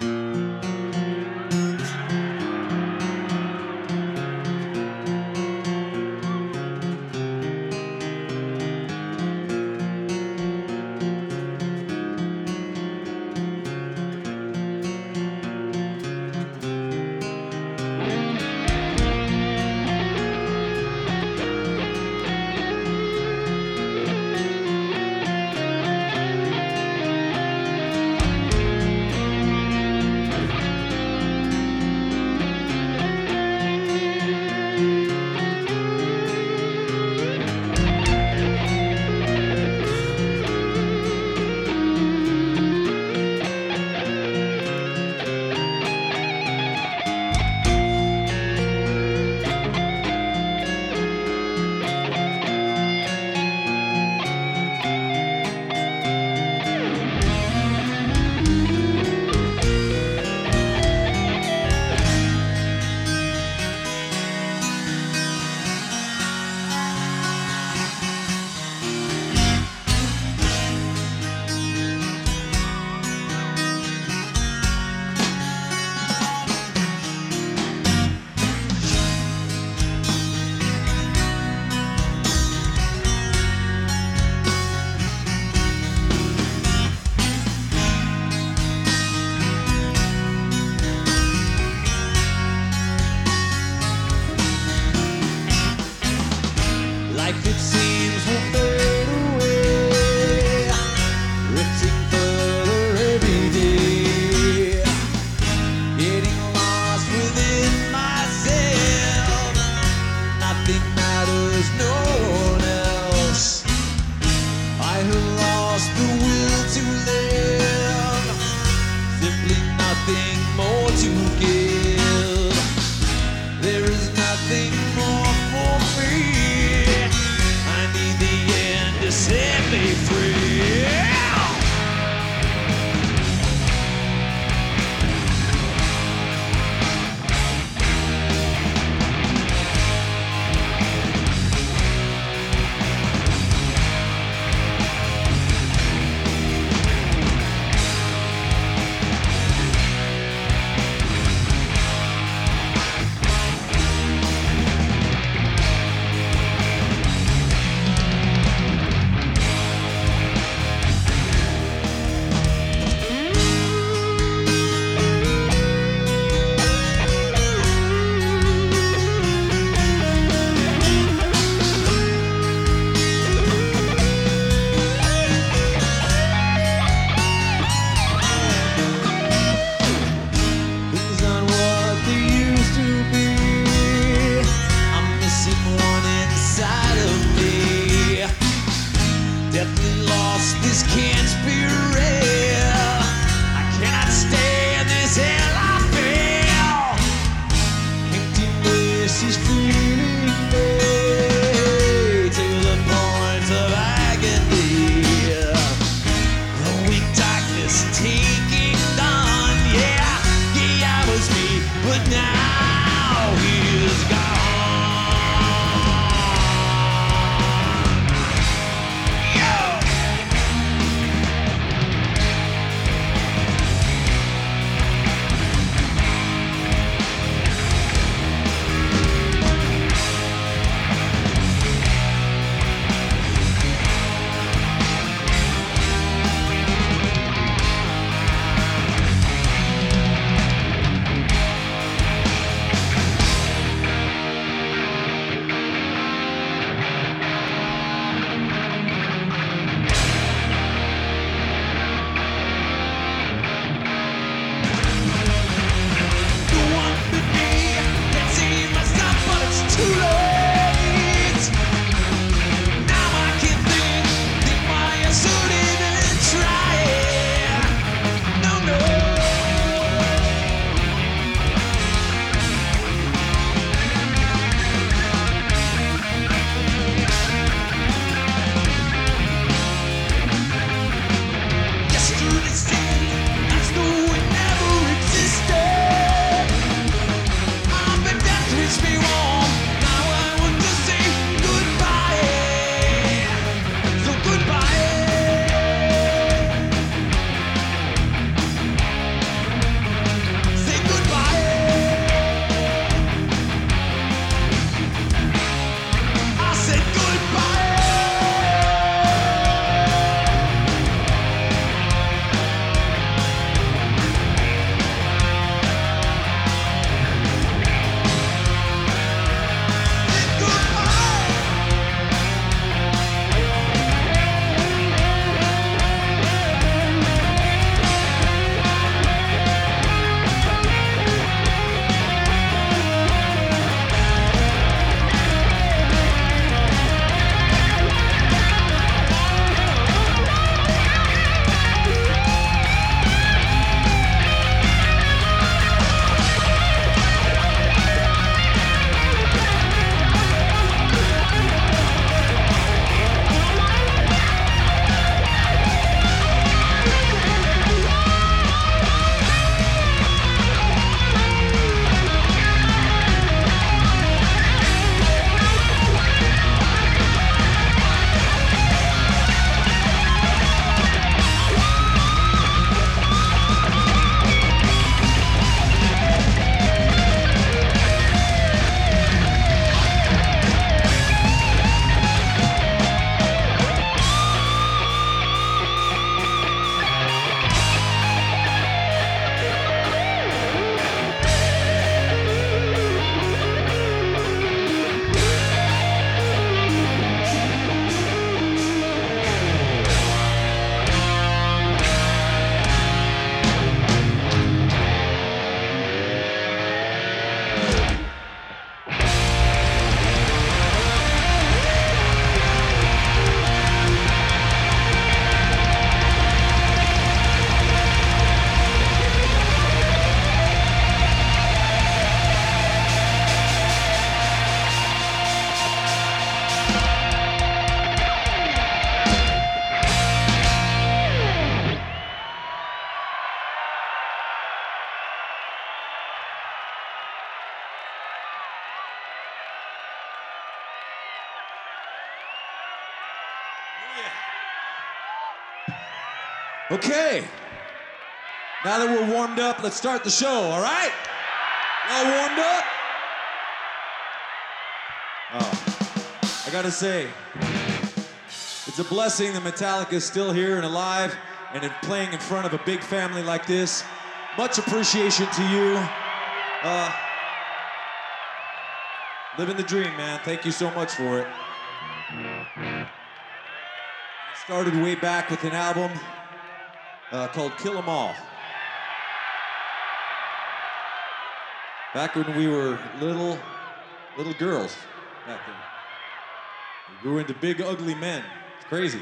Life is true. Okay. Now that we're warmed up, let's start the show, all right? All warmed up? Oh, I gotta say, it's a blessing that Metallica is still here and alive and in playing in front of a big family like this. Much appreciation to you. Uh, living the dream, man. Thank you so much for. It started way back with an album uh, called Kill 'Em All. Back when we were little, little girls back then. We grew into big, ugly men. It's crazy.